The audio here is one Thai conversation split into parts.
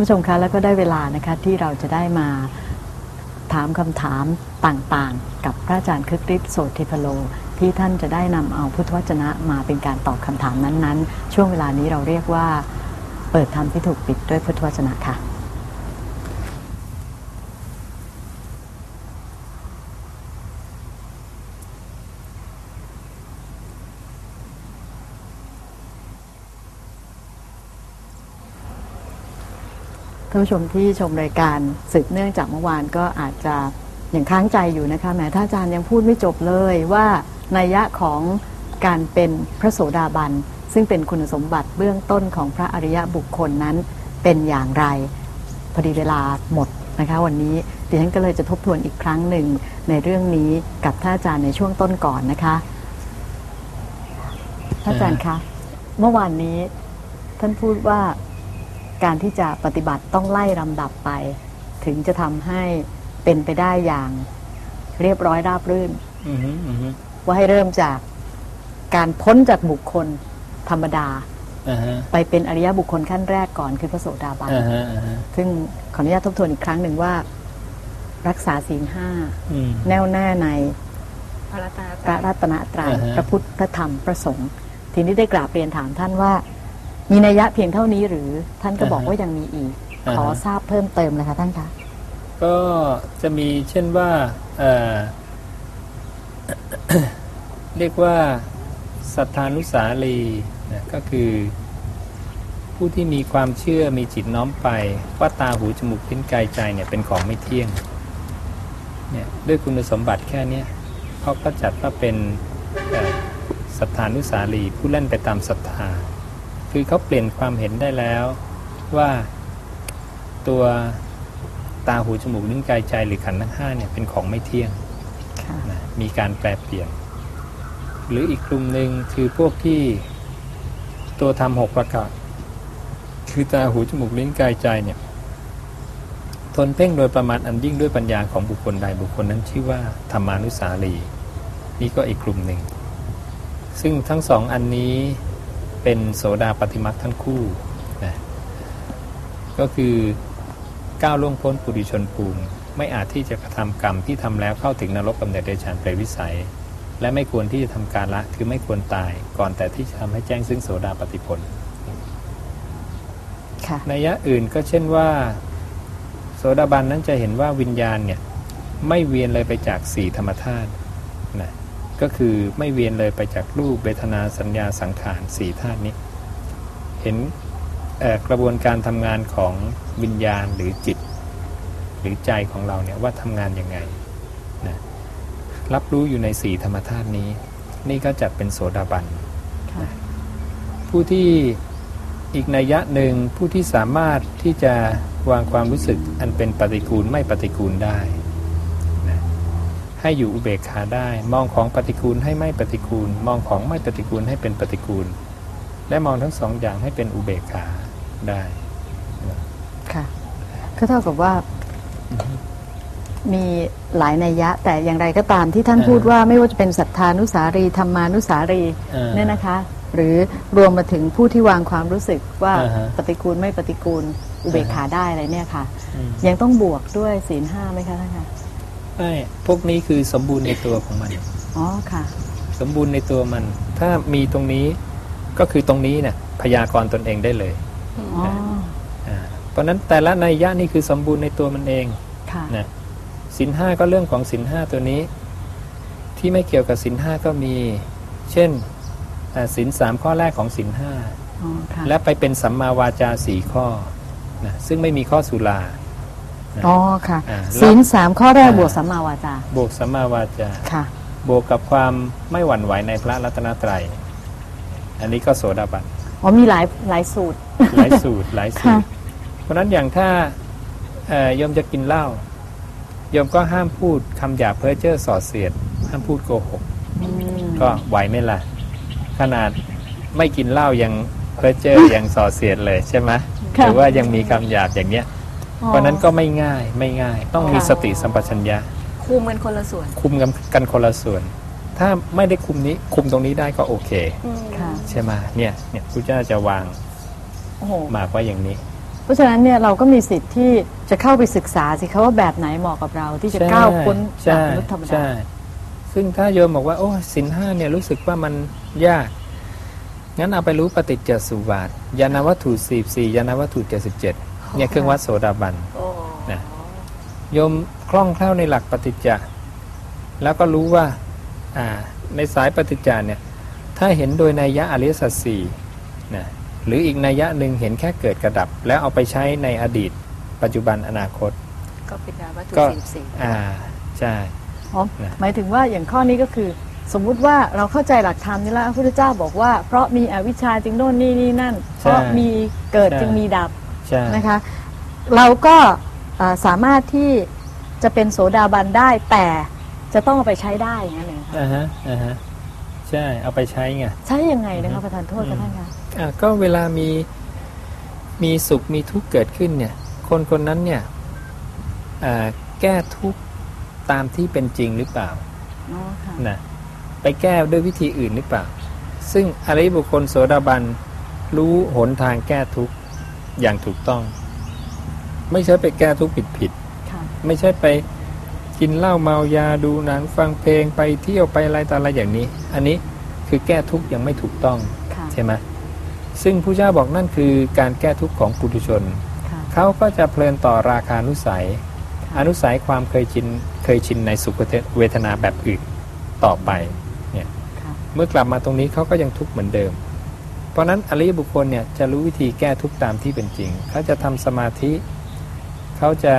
านผู้ชมคะแล้วก็ได้เวลานะคะที่เราจะได้มาถามคำถามต่างๆ กับพระอาจารย์คึกฤทธิ์โสติพโล ที่ท่านจะได้นำเอาพุทธวจนะมาเป็นการตอบคำถามนั้นๆ ช่วงเวลานี้เราเรียกว่า เปิดธรรมที่ถูกปิดด้วยพุทธวจนะค่ะ ท่านผู้ชมที่ชมรายการสืบเนื่องจากเมื่อวานก็อาจจะยังค้างใจอยู่นะคะแหมท่านอาจารย์ยังพูดไม่จบเลยว่านัยยะของการเป็นพระโสดาบัน ซึ่งเป็นคุณสมบัติเบื้องต้นของพระอริยบุคคลนั้นเป็นอย่างไร พอดีเวลาหมดนะคะ วันนี้ดิฉันก็เลยจะทบทวนอีกครั้งหนึ่งในเรื่องนี้กับท่านอาจารย์ในช่วงต้นก่อนนะคะท่านอาจารย์คะเมื่อวานนี้ท่านพูดว่า การที่จะปฏิบัติต้องไล่ลำดับไป ถึงจะทำให้เป็นไปได้อย่างเรียบร้อยราบรื่นอือฮึอือฮึว่าให้เริ่มจากการพ้นจากบุคคลธรรมดาอ่าฮะไปเป็นอริยบุคคลขั้นแรกก่อนคือพระโสดาบันอ่าฮะอ่าฮะซึ่งขออนุญาตทบทวนอีกครั้งหนึ่งว่า รักษาศีลห้าอืมแน่วแน่ในพระรัตนพระรัตนตรัยอ่าฮะพระพุทธพระธรรมพระสงฆ์ทีนี้ได้กราบเรียนถามท่านว่า มีนัยยะเพียงเท่านี้หรือท่านก็บอกว่ายังมีอีก ขอทราบเพิ่มเติมเลยค่ะท่านคะก็จะมีเช่นว่าเอ่อเรียกว่าสัทธานุสาลีนะก็คือผู้ที่มีความเชื่อมีจิตน้อมไป ว่าตาหูจมูกลิ้นกายใจเนี่ยเป็นของไม่เที่ยงเนี่ยด้วยคุณสมบัติแค่เนี้ยเขาก็จัดว่าเป็นเอ่อสัทธานุสาลีผู้เล่นไปตามศรัทธา คือเขาเปลี่ยนความเห็นได้แล้วว่าตัวตาหูจมูกลิ้นกายใจหรือขันธ์ทั้งห้าเนี่ยเป็นของไม่เที่ยงค่ะนะมีการแปรเปลี่ยน หรืออีกกลุ่มหนึ่งคือพวกที่ตัวทำหกประการคือตาหูจมูกลิ้นกายใจเนี่ยทนเพ่งโดยประมาณอันยิ่งด้วยปัญญาของบุคคลใดบุคคลนั้นชื่อว่าธรรมานุสาลี นี่ก็อีกกลุ่มหนึ่ง ซึ่งทั้งสองอันนี้ เป็นโสดาปฏิมักทั้งคู่นะก็คือก้าวล่วงพ้นปุริชนภูมิไม่อาจที่จะกระทำกรรมที่ทำแล้วเข้าถึงนรกกำเนิดเดชานเปรตวิสัย และไม่ควรที่จะทำการละคือไม่ควรตายก่อนแต่ที่จะทำให้แจ้งซึ่งโสดาปฏิผลค่ะนัยยะอื่นก็เช่นว่า โสดาบันนั้นจะเห็นว่าวิญญาณเนี่ยไม่เวียนเลยไปจากสี่ธรรมธาตุนะ ก็คือไม่เวียนเลยไปจากรูปเวทนาสัญญาสังขารสี่ธาตุนี้ เห็นเอ่อกระบวนการทำงานของวิญญาณหรือจิต หรือใจของเราเนี่ยว่าทำงานยังไงนะรับรู้อยู่ในสี่ธรรมธาตุนี้ นี่ก็จัดเป็นโสดาบันค่ะผู้ที่อีกนัยยะหนึ่งผู้ที่สามารถที่จะวางความรู้สึกอันเป็นปฏิกูลไม่ปฏิกูลได้นะ ให้อยู่อุเบกขาได้ มองของปฏิกูลให้ไม่ปฏิกูล มองของไม่ปฏิกูลให้เป็นปฏิกูล และมองทั้งสองอย่างให้เป็นอุเบกขาได้ค่ะก็เท่ากับว่ามีหลายนัยยะ แต่อย่างไรก็ตามที่ท่านอ่าพูดว่าไม่ว่าจะเป็นศรัทธานุสารีธรรมานุสารีอ่าเนี่ยนะคะ หรือรวมมาถึงผู้ที่วางความรู้สึกว่าอ่าฮะปฏิกูลไม่ปฏิกูล อุเบกขาได้อะไรเนี่ยค่ะอืมยังต้องบวกด้วยศีลห้าไหมคะท่านคะ ไม่พวกนี้คือสมบูรณ์ในตัวของมันอ๋อค่ะ สมบูรณ์ในตัวมัน ถ้ามีตรงนี้ก็คือตรงนี้เนี่ยพยากรณ์ตนเองได้เลยอ๋ออ่าเพราะฉะนั้นแต่ละนัยยะนี่คือสมบูรณ์ในตัวมันเองค่ะนะสินห้าก็เรื่องของสินห้าตัวนี้ ที่ไม่เกี่ยวกับสินห้าก็มี เช่นอ่าสินสามข้อแรกของสินห้าอ๋อค่ะและไปเป็นสัมมาวาจาสี่ข้อนะซึ่งไม่มีข้อสุรา อ๋อค่ะอ่า ศีลสามข้อแรกอ่าบวกสัมมาวาจาบวกสัมมาวาจา ค่ะ บวกกับความไม่หวั่นไหวในพระรัตนตรัย อันนี้ก็โสดาบัน อ๋อมีหลายหลายสูตร หลายสูตร หลายสูค่ะ ตร เพราะฉะนั้นอย่างถ้าเอ่อโยมจะกินเหล้าโยมก็ห้ามพูดคำหยาบเพ้อเจ้อส่อเสียด ห้ามพูดโกหก อืมก็ไหวไหมล่ะ ขนาดไม่กินเหล้ายังเพ้อเจ้อยังส่อเสียดเลยใช่ไหมหค่ะรือว่ายังมีคำหยาบอย่างเนี้ยอ๋อ เพราะฉะนั้นก็ไม่ง่ายไม่ง่าย ต้องมีค่ะสติสัมปชัญญะ คุมกันคนละส่วน คุมกันกันคนละส่วน ถ้าไม่ได้คุมนี้คุมตรงนี้ได้ก็โอเคอืมค่ะใช่ไหมเนี่ยเนี่ยพระเจ้าจะวางโอ้โหหมากไว้อย่างนี้ เพราะฉะนั้นเนี่ยเราก็มีสิทธิ์ที่จะเข้าไปศึกษาสิคะว่าแบบไหนเหมาะกับเราที่จะก้าวพ้นจากใช่มนุษย์ธรรมดาใช่ซึ่งถ้าโยมบอกว่า โอ้สินห้าเนี่ยรู้สึกว่ามันยาก งั้นเอาไปรู้ปฏิจจสุบาทยานวัตถุสี่สี่ยานวัตถุเจ็ดสิบเจ็ด เนี่ยเครื่องวัดโสดาบันโอ้นะโยมคล่องแคล่วในหลักปฏิจจ์แล้วก็รู้ว่าอ่าในสายปฏิจจ์เนี่ยถ้าเห็นโดยนัยยะอริยสัจสี่นะหรืออีกนัยยะหนึ่งเห็นแค่เกิดกระดับ แล้วเอาไปใช้ในอดีต ปัจจุบันอนาคต ก็เป็นยาวัตถุก็สี่สี่อ่าใช่อ๋อนะหมายถึงว่าอย่างข้อนี้ก็คือ สมมุติว่าเราเข้าใจหลักธรรมนี่แล้วพระพุทธเจ้าบอกว่าเพราะมีอวิชชาจึงโน่นนี่นี่นั่น เพราะมีเกิดจึงมีดับ ใช่ นะคะ เราก็เอ่อสามารถที่จะเป็นโสดาบันได้แต่จะต้องเอาไปใช้ได้อย่างนั้นเองค่ะอ่าฮะอ่าฮะใช่เอาไปใช้ไง ใช้ยังไงนะคะประธานโทษค่ะท่านคะอะก็เวลามีมีสุขมีทุกข์เกิดขึ้นเนี่ย คนคนนั้นเนี่ยอ่าแก้ทุกข์ตามที่เป็นจริงหรือเปล่าอ๋อค่ะนะไปแก้ด้วยวิธีอื่นหรือเปล่า ซึ่งอริยบุคคลโสดาบันรู้หนทางแก้ทุกข์ อย่างถูกต้อง ไม่ใช่ไปแก้ทุกข์ผิดผิดๆค่ะไม่ใช่ไปกินเหล้าเมายาดูหนังฟังเพลงไปเที่ยวไปอะไรต่ออะไรอย่างนี้ อันนี้คือแก้ทุกข์ยังไม่ถูกต้องค่ะใช่ไหมซึ่งผู้เจ้าบอกนั่นคือการแก้ทุกข์ของปุถุชนค่ะเขาก็จะเพลินต่อราคานุสัยค่ะอนุสัยความเคยชินเคยชินในสุขเวทนาแบบอื่นต่อไปเนี่ยค่ะเมื่อกลับมาตรงนี้เขาก็ยังทุกข์เหมือนเดิมเพ ราะฉะนั้นอริยบุคคลเนี่ยจะรู้วิธีแก้ทุกข์ตามที่เป็นจริง เขาจะทำสมาธิ เขาจะ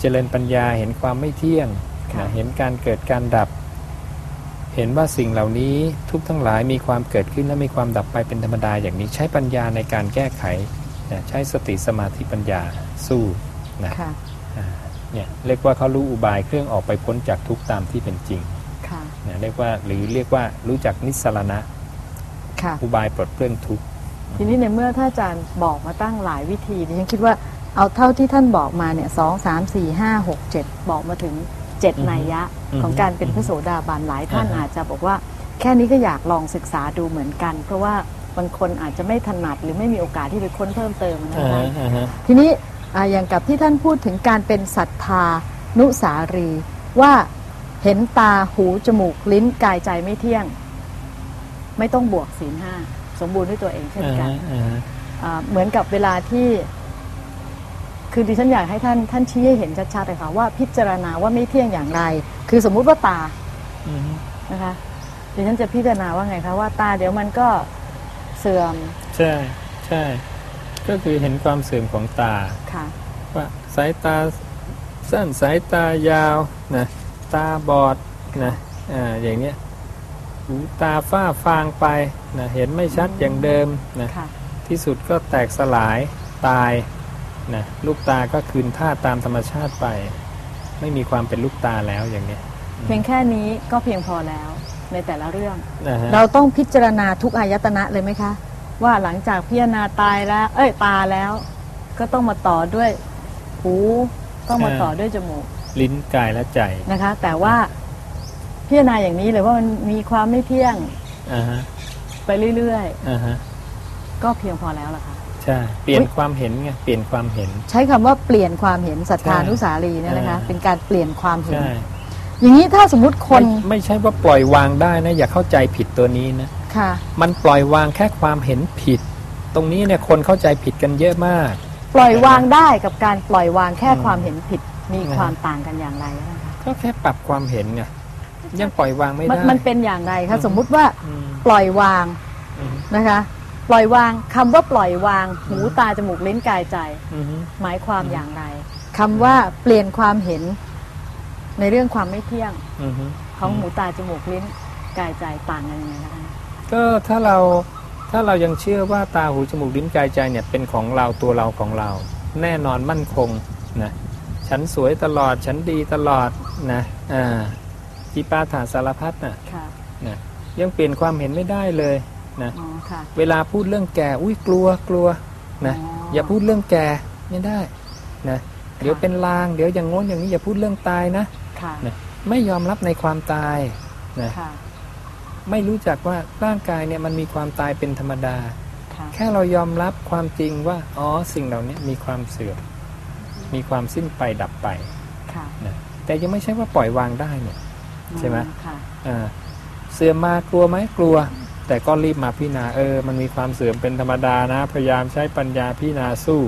เจริญปัญญาเห็นความไม่เที่ยงค่ะนะเห็นการเกิดการดับ เห็นว่าสิ่งเหล่านี้ทุกทั้งหลายมีความเกิดขึ้นและมีความดับไปเป็นธรรมดาอย่างนี้ใช้ปัญญาในการแก้ไขนะใช้สติสมาธิปัญญาสู้นะค่ะอ่าเนี่ยเรียกว่าเขารู้อุบายเครื่องออกไปพ้นจากทุกข์ตามที่เป็นจริงค่ะนะเรียกว่าหรือเรียกว่ารู้จักนิสสรณะ ค่ะ อุบายปลดเปลื้องทุกข์ทีนี้ในเมื่อท่านอาจารย์บอกมาตั้งหลายวิธีดิฉันคิดว่าเอาเท่าที่ท่านบอกมาเนี่ยสองสามสี่ห้าหกเจ็ดบอกมาถึงเจ็ดนัยยะของการเป็นพระโสดาบันหลายท่านอาจจะบอกว่า แค่นี้ก็อยากลองศึกษาดูเหมือนกัน เพราะว่าบางคนอาจจะไม่ถนัดหรือไม่มีโอกาสที่ไปค้นเพิ่มเติมนะอ่าคะฮะอ่าฮะทีนี้อ่าอย่างกับที่ท่านพูดถึงการเป็นศรัทธานุสารีว่าเห็นตาหูจมูกลิ้นกายใจไม่เที่ยง ไม่ต้องบวกศีลห้าสมบูรณ์ด้วยตัวเองเช่นอ่ากันฮะอ่าฮะอ่าเหมือนกับเวลาที่ คือดิฉันอยากให้ท่านท่านชี้ให้เห็นชัดๆเลยค่ะว่าพิจารณาว่าไม่เที่ยงอย่างไร คือสมมุติว่าตาอืมนะคะดิฉันจะพิจารณาว่าไงคะว่าตาเดี๋ยวมันก็เสื่อม ใช่ใช่ ก็คือเห็นความเสื่อมของตาค่ะว่าสายตาสั้นสายตายาวนะตาบอดนะอ่าอย่างเนี้ย หูตาฝ้าฟางไปนะเห็นไม่ชัดอย่างเดิมนะค่ะที่สุดก็แตกสลายตายนะลูกตาก็คืนท่าตามธรรมชาติไป ไม่มีความเป็นลูกตาแล้วอย่างเนี้ยเพียงแค่นี้ก็เพียงพอแล้วในแต่ละเรื่องนะฮะเราต้องพิจารณาทุกอายตนะเลยไหมคะ ว่าหลังจากพิจารณาตายแล้ว เอ้ยตาแล้ว ก็ต้องมาต่อด้วยหูต้องมาต่อด้วยจมูก ลิ้นกายและใจนะคะ แต่ว่า พิจารณาอย่างนี้เลยว่ามันมีความไม่เที่ยงอ่าฮะไปเรื่อยอ่าฮะๆก็เพียงพอแล้วล่ะค่ะใช่เปลี่ยนความเห็นไงเปลี่ยนความเห็น ใช้คำว่าเปลี่ยนความเห็นศรัทธาใช่นุสารีเนี่ยนะคะเออเป็นการเปลี่ยนความเห็นใช่อย่างนี้ถ้าสมมุติคนไม่ไม่ใช่ว่าปล่อยวางได้นะ อย่าเข้าใจผิดตัวนี้นะค่ะ มันปล่อยวางแค่ความเห็นผิด ตรงนี้เนี่ยคนเข้าใจผิดกันเยอะมาก ปล่อยวางได้กับการปล่อยวางแค่อืมความเห็นผิดมีนะความต่างกันอย่างไรนะคะก็แค่ปรับความเห็นไง ยังปล่อยวางไม่มันได้มันเป็นอย่างไรอืคะมสมมุติว่าอืมปล่อยวางอืมนะคะ ปล่อยวางคำว่าปล่อยวางหูตาจมูกลิ้นกายใจอืมหมายความอย่างไรคำว่าเปลี่ยนความเห็นในเรื่องความไม่เที่ยงอืมของหูตาจมูกลิ้นกายใจต่างกันยังไงนะคะก็ถ้าเราถ้าเรายังเชื่อว่าตาหูจมูกลิ้นกายใจเนี่ยเป็นของเราตัวเราของเรา แน่นอนมั่นคงนะฉันสวยตลอดฉันดีตลอดนะอ่า จีปาถาสารพัดน่ะค่ะนะยังเปลี่ยนความเห็นไม่ได้เลยนะอ๋อค่ะเวลาพูดเรื่องแก่อุ้ยกลัวกลัวนะอ๋อออย่าพูดเรื่องแก่ไม่ได้นะเดี๋ยวเป็นลางเดี๋ยวอย่างโน้นอย่างนี้อย่าพูดเรื่องตายนะค่ะนะไม่ยอมรับในความตายนะค่ะไม่รู้จักว่าร่างกายเนี่ยมันมีความตายเป็นธรรมดาค่ะแค่เรายอมรับความจริงว่า อ๋อสิ่งเหล่านี้มีความเสื่อม มีความสิ้นไปดับไปค่ะนะแต่ยังไม่ใช่ว่าปล่อยวางได้เนี่ย ใช่ไหมค่ะอ่าเสื่อมมากลัวไหมกลัว แต่ก็รีบมาพิจารณาเออ มันมีความเสื่อมเป็นธรรมดานะ พยายามใช้ปัญญาพิจารณาสู้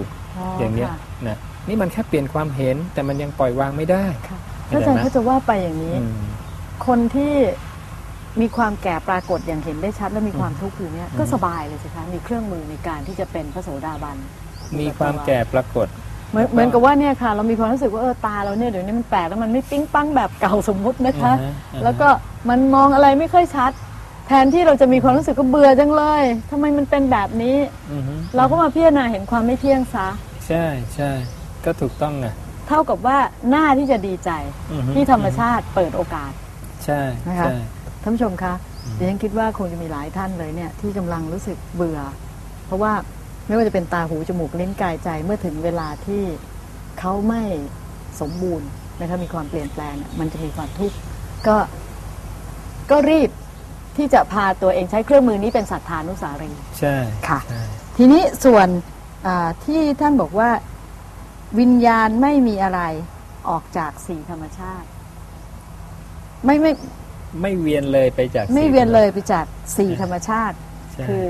อย่างเนี้ยค่ะนะนี่มันแค่เปลี่ยนความเห็นแต่มันยังปล่อยวางไม่ได้ค่ะเข้าถ้าใจอาจารย์ไหมเขาจะว่าไปอย่างนี้อืมคนที่มีความแก่ปรากฏอย่างเห็นได้ชัด และมีความทุกข์อยู่เนี่ยอืมก็สบายเลยสิคะมีเครื่องมือในการที่จะเป็นพระโสดาบัน มีความแก่ปรากฏ เหมือนเหมือนกับว่าเนี่ยค่ะ เรามีความรู้สึกว่าเออตาเราเนี่ยเดี๋ยวนี้มันแปลกแล้วมันไม่ปิ้งปังแบบเก่าสมมุตินะคะอ่าฮะอ่าฮะ แล้วก็มันมองอะไรไม่ค่อยชัด แทนที่เราจะมีความรู้สึกก็เบื่อจังเลยทำไมมันเป็นแบบนี้ อือฮึเราก็มาพิจารณาเห็นความไม่เที่ยงซะ ใช่ใช่ก็ถูกต้องไงเท่ากับว่าหน้าที่จะดีใจอือฮึที่ธรรมชาติเปิดโอกาส ใช่นะคะ ใช่ ท่านผู้ชมคะอืมดิฉันคิดว่าคงจะมีหลายท่านเลยเนี่ยที่กำลังรู้สึกเบื่อ เพราะว่า ไม่ว่าจะเป็นตาหูจมูกลิ้นกายใจเมื่อถึงเวลาที่เขาไม่สมบูรณ์นะคะมีความเปลี่ยนแปลงเนี่ยมันจะมีความทุกข์ก็ก็รีบที่จะพาตัวเองใช้เครื่องมือนี้เป็นสัทธานุสารีใช่ค่ะใช่ทีนี้ส่วนอ่าที่ท่านบอกว่าวิญญาณไม่มีอะไรออกจากสี่ธรรมชาติ ไม่ไม่ไม่เวียนเลยไปจาก ไม่สี่เวียนเลยไปจากสี่ธรรมชาติใช่คือ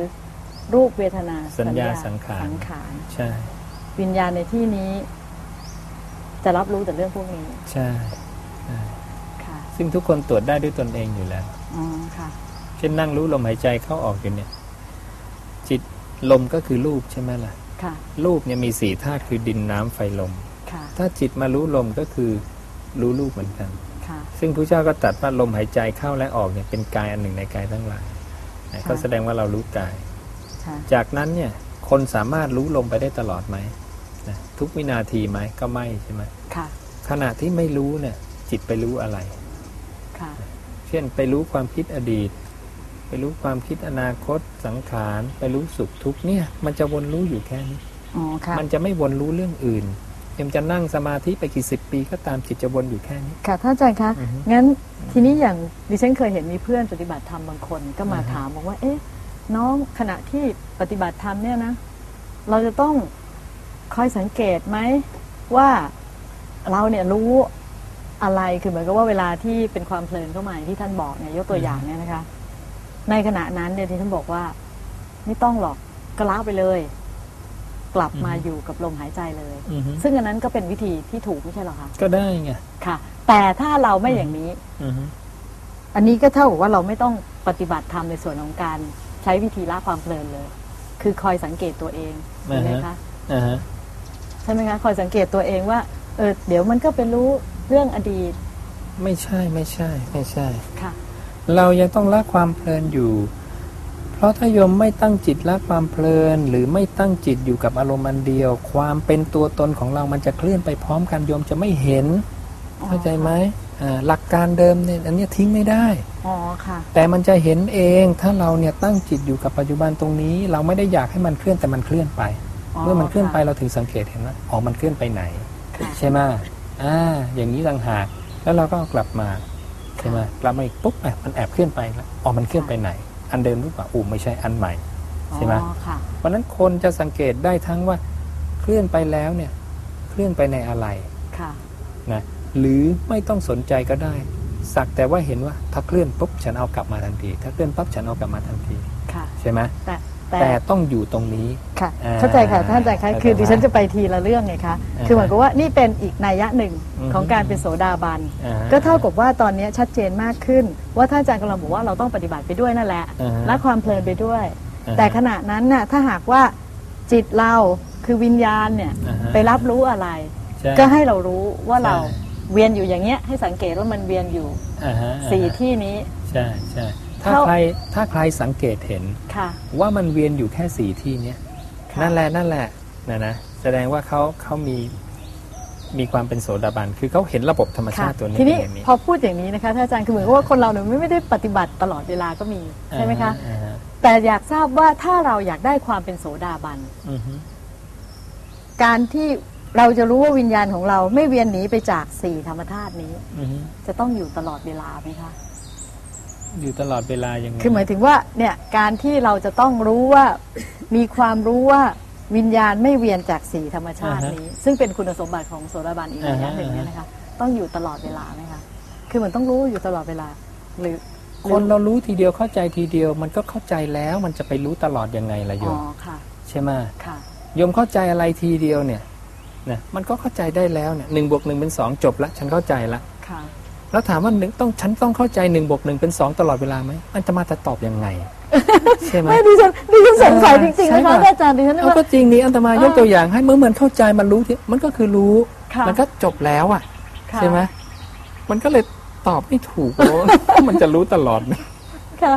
รูปเวทนาสัญญาสังขารสังขารใช่ วิญญาณในที่นี้ จะรับรู้แต่เรื่องพวกนี้ใช่ใช่ค่ะซึ่งทุกคนตรวจได้ด้วยตนเองอยู่แล้วอ๋อค่ะ เช่นนั่งรู้ลมหายใจเข้าออกอยู่เนี่ย จิตลมก็คือรูปใช่ไหมล่ะค่ะรูปเนี่ยมีสี่ธาตุคือดินน้ำไฟลมค่ะถ้าจิตมารู้ลมก็คือรู้รูปเหมือนกันค่ะซึ่งพระเจ้าก็ตรัดว่าลมหายใจเข้าและออกเนี่ยเป็นกายอันหนึ่งในกายทั้งหลายนะค่ะก็แสดงว่าเรารู้กายค่ะ จากนั้นเนี่ยคนสามารถรู้ลมไปได้ตลอดไหมนะทุกวินาทีไหมก็ไม่ใช่ไหมค่ะขณะที่ไม่รู้เนี่ยจิตไปรู้อะไรค่ะเช่นไปรู้ความคิดอดีต ไปรู้ความคิดอนาคตสังขารไปรู้สุขทุกข์เนี่ย มันจะวนรู้อยู่แค่นี้อ๋อค่ะมันจะไม่วนรู้เรื่องอื่นเอ็มจะนั่งสมาธิไปกี่สิบปีก็ตามจิตจะวนอยู่แค่นี้ ค่ะท่านอาจารย์คะอือฮึงั้นทีนี้อย่างดิฉันเคยเห็นมีเพื่อนปฏิบัติธรรมบางคนก็มาอือฮึถามบอกว่าเอ๊ะ น้องขณะที่ปฏิบัติธรรมเนี่ยนะ เราจะต้องคอยสังเกตไหมว่าเราเนี่ยรู้อะไรคือเหมือนกับว่าเวลาที่เป็นความเพลินเข้ามาอย่างที่ท่านบอกเนี่ยยกตัวอย่างเนี่ยนะคะ ในขณะนั้นเนี่ยที่ท่านบอกว่า ไม่ต้องหรอกก็ล้าไปเลย กลับมาอือฮึอยู่กับลมหายใจเลยอือฮึซึ่งอันนั้นก็เป็นวิธีที่ถูกไม่ใช่เหรอคะก็ได้ไงค่ะ แต่ถ้าเราไม่อย่างนี้อือฮึอันนี้ก็เท่ากับว่าเราไม่ต้องปฏิบัติธรรมในส่วนของการ ใช้วิธีละความเพลินเลย คือคอยสังเกตตัวเองใช่ไหมคะอ่าฮะใช่ไหมคะคอยสังเกตตัวเองว่าเออเดี๋ยวมันก็เป็นรู้เรื่องอดีต ไม่ใช่ไม่ใช่ ไม่ใช่ค่ะ เรายังต้องละความเพลินอยู่ เพราะถ้าโยมไม่ตั้งจิตละความเพลิน หรือไม่ตั้งจิตอยู่กับอารมณ์อันเดียว ความเป็นตัวตนของเรามันจะเคลื่อนไปพร้อมกันโยมจะไม่เห็นอ๋อเข้าใจไหมอ่า หลักการเดิมเนี่ยอันเนี้ยทิ้งไม่ได้อ๋อค่ะ แต่มันจะเห็นเองถ้าเราเนี่ยตั้งจิตอยู่กับปัจจุบันตรงนี้ เราไม่ได้อยากให้มันเคลื่อนแต่มันเคลื่อนไป เมื่อมันเคลื่อนไปเราถึงสังเกตเห็นว่าอ๋อมันเคลื่อนไปไหนค่ะใช่ไหมอ่าอย่างนี้ต่างหากแล้วเราก็เอากลับมาใช่ไหมกลับมาอีกปุ๊บอะมันแอบเคลื่อนไปแล้วอ๋อมันเคลื่อนไปไหน อันเดิมหรือเปล่าอู้ไม่ใช่อันใหม่ใช่ไหมอ๋อค่ะเพราะฉะนั้นคนจะสังเกตได้ทั้งว่าเคลื่อนไปแล้วเนี่ย เคลื่อนไปในอะไรค่ะนะ หรือไม่ต้องสนใจก็ได้ สักแต่ว่าเห็นว่าถ้าเคลื่อนปุ๊บฉันเอากลับมาทันที ถ้าเคลื่อนปั๊บฉันเอากลับมาทันทีค่ะใช่ไหมแต่แต่แต่ต้องอยู่ตรงนี้ค่ะอ่าเข้าใจค่ะท่านอาจารย์คะเข้าใจคือดิฉันไหมจะไปทีละเรื่องไงคะอ่าคือเหมือนกับว่านี่เป็นอีกนัยยะหนึ่งอือฮึของการเป็นโสดาบันอ่าก็เท่ากับว่าตอนนี้ชัดเจนมากขึ้น ว่าท่านอาจารย์กำลังบอกว่าเราต้องปฏิบัติไปด้วยนั่นแหละอ่าฮะและความเพลินไปด้วยอ่าฮะแต่ขณะนั้นน่ะถ้าหากว่าจิตเราคือวิญญาณเนี่ยอ่าฮะไปรับรู้อะไรใช่ก็ให้เรารู้ว่าเราใช่ เวียนอยู่อย่างเงี้ยให้สังเกตว่ามันเวียนอยู่อ่าฮะสี่อ่าฮะที่นี้ใช่ใช่ถ้าเท่าใครถ้าใครสังเกตเห็นค่ะว่ามันเวียนอยู่แค่สี่ที่เนี้ยค่ะนั่นแหละนั่นแหละนะนะแสดงว่าเขาเขามีมีความเป็นโสดาบัน คือเขาเห็นระบบธรรมชาค่ะติตัวนี้ทีนี้เป็นอย่างนี้พอพูดอย่างนี้นะคะท่านอาจารย์คือเหมือนกับว่าคนเราเนี่ยไม่ได้ปฏิบัติตลอดเวลาก็มีใช่ไหมคะอ่าฮะแต่อยากทราบว่าถ้าเราอยากได้ความเป็นโสดาบันอือฮึการที่ เราจะรู้ว่าวิญญาณของเราไม่เวียนหนีไปจากสี่ธรรมธาตุนี้อือฮึจะต้องอยู่ตลอดเวลาไหมคะ อยู่ตลอดเวลายังไงคือหมายถึงว่าเนี่ยการที่เราจะต้องรู้ว่ามีความรู้ว่าวิญญาณไม่เวียนจากสีธรรมชาตินี้ ซึ่งเป็นคุณสมบัติของโสดาบันอีกระยะหนึ่งเนี่ยนะคะต้องอยู่ตลอดเวลาไหมคะคือมันต้องรู้อยู่ตลอดเวลา หรือคนเรารู้ทีเดียวเข้าใจทีเดียว มันก็เข้าใจแล้วมันจะไปรู้ตลอดยังไงล่ะโยอ๋อมค่ะใช่ไหมค่ะโยมเข้าใจอะไรทีเดียวเนี่ย นะมันก็เข้าใจได้แล้วเนี่ยหนึ่งบวกหนึ่งเป็นสองจบละฉันเข้าใจละค่ะแล้วถามว่าหนึ่งต้องฉันต้องเข้าใจหนึ่งบวกหนึ่งเป็นสองตลอดเวลาไหมมันจะมาจะตอบยังไงใช่ไหมไม่ดิฉันดิฉันสงสัยเออจริงๆใช่นะคะป่ะอาจารย์ดิฉันเอาว่าก็จริงนี่อันตมายกเออตัวอย่างให้เมื่อเหมือนเข้าใจมันรู้ที่มันก็คือรู้ค่ะมันก็จบแล้วอะค่ะใช่ไหมมันก็เลยตอบไม่ถูกว่ามันจะรู้ตลอดไหมค่ะ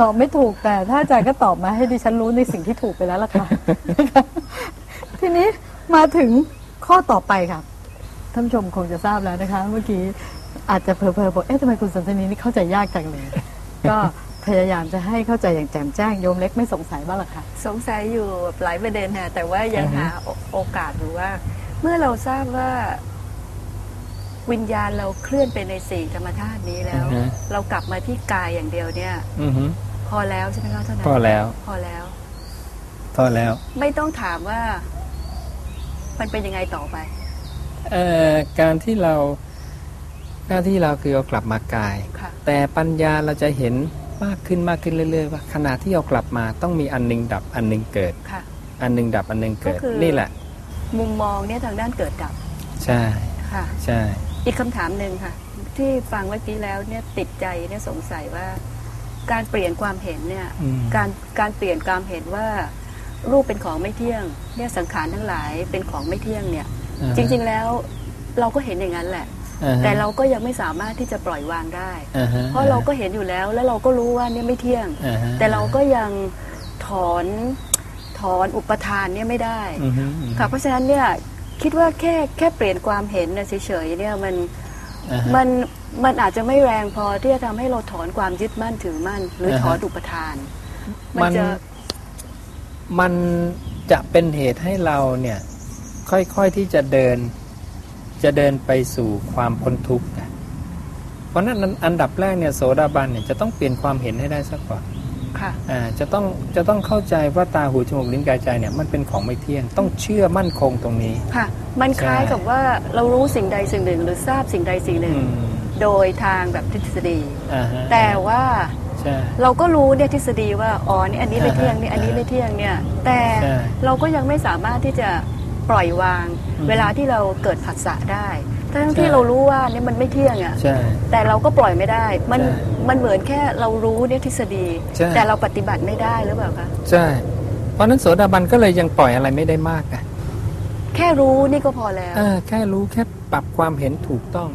ตอบไม่ถูกแต่ถ้าอาจารย์ก็ตอบมาให้ดิฉันรู้ในสิ่งที่ถูกไปแล้วล่ะค่ะทีนี้ มาถึงข้อต่อไปค่ะท่านผู้ชมคงจะทราบแล้วนะคะ เมื่อกี้อาจจะเพลอๆบอกเอ๊ะทำไมคุณสันสนีนี่เข้าใจยากจังเลย ก็พยายามจะให้เข้าใจอย่างแจ่มแจ้งโยมเล็กไม่สงสัยบ้างหรอคะสงสัยอยู่หลายประเด็นค่ะแต่ว่ายังอือฮึหาโอโอกาสหรือว่า เมื่อเราทราบว่าวิญญาณเราเคลื่อนไปในสี่ธรรมธาตุนี้แล้วอือฮึเรากลับมาที่กายอย่างเดียวเนี่ยอือฮึพอแล้วใช่ไหมคะเท่านั้นพอแล้ว พอแล้ว พอแล้ว ไม่ต้องถามว่า มันเป็นยังไงต่อไปเอ่อการที่เราหน้าที่เราคือเอากลับมากายค่ะแต่ปัญญาเราจะเห็นมากขึ้นมากขึ้นเรื่อยๆว่าขณะที่เอากลับมาต้องมีอันหนึงดับอันหนึงเกิดค่ะอันหนึงดับอันหนึงเกิดก็คือนี่แหละ มุมมองเนี่ยทางด้านเกิดดับ ใช่ค่ะใช่ อีกคำถามหนึ่งค่ะ ที่ฟังเมื่อกี้แล้วเนี่ยติดใจเนี่ยสงสัยว่า การเปลี่ยนความเห็นเนี่ยอืมการการเปลี่ยนความเห็นว่า รูปเป็นของไม่เที่ยงเนี่ยสังขารทั้งหลายเป็นของไม่เที่ยงเนี่ยอ่าฮะจริง ๆแล้วเราก็เห็นอย่างนั้นแหละอ่าฮะแต่เราก็ยังไม่สามารถที่จะปล่อยวางได้อ่าฮะเพราะเราก็เห็นอยู่แล้วแล้วเราก็รู้ว่าเนี่ยไม่เที่ยงอ่าฮะแต่เราก็ยังถอนถอนอุปทานเนี่ยไม่ได้อือฮึอือฮึค่ะเพราะฉะนั้นเนี่ยคิดว่าแค่แค่เปลี่ยนความเห็นเนี่ยเฉยๆเนี่ยมันอ่าฮะมันมันอาจจะไม่แรงพอที่จะทำให้เราถอนความยึดมั่นถือมั่น หรืออ่าฮะถอนอุปทาน มันมันจะ มันจะเป็นเหตุให้เราเนี่ยค่อยๆที่จะเดิน จะเดินไปสู่ความพ้นทุกข์นะเพราะฉะนั้นอันดับแรกเนี่ยโสดาบันเนี่ยจะต้องเปลี่ยนความเห็นให้ได้ซะก่อนค่ะอ่าจะต้องจะต้องเข้าใจว่าตาหูจมูกลิ้นกายใจเนี่ยมันเป็นของไม่เที่ยง ต้องเชื่อมั่นคงตรงนี้ค่ะ มันคล้ายใช่กับว่าเรารู้สิ่งใดสิ่งหนึ่ง หรือทราบสิ่งใดสิ่งหนึ่งอืมโดยทางแบบทฤษฎีอ่าฮะแต่ว่าใช่ เราก็รู้เนี่ยทฤษฎีว่าอ๋อนี่อันนี้ไม่เที่ยงอ่าฮะนี่อันนี้ไม่เที่ยงเนี่ย แต่ใช่เราก็ยังไม่สามารถที่จะปล่อยวางอืมเวลาที่เราเกิดผัสสะได้ทั้งที่ใช่เรารู้ว่าเนี่ยมันไม่เที่ยงอะใช่แต่เราก็ปล่อยไม่ได้ มันใช่มันเหมือนแค่เรารู้เนี่ยทฤษฎีใช่แต่เราปฏิบัติไม่ได้หรือเปล่าคะใช่เพราะฉะนั้นโสดาบันก็เลยยังปล่อยอะไรไม่ได้มากนะแค่รู้นี่ก็พอแล้วเออแค่รู้แค่ปรับความเห็นถูกต้อง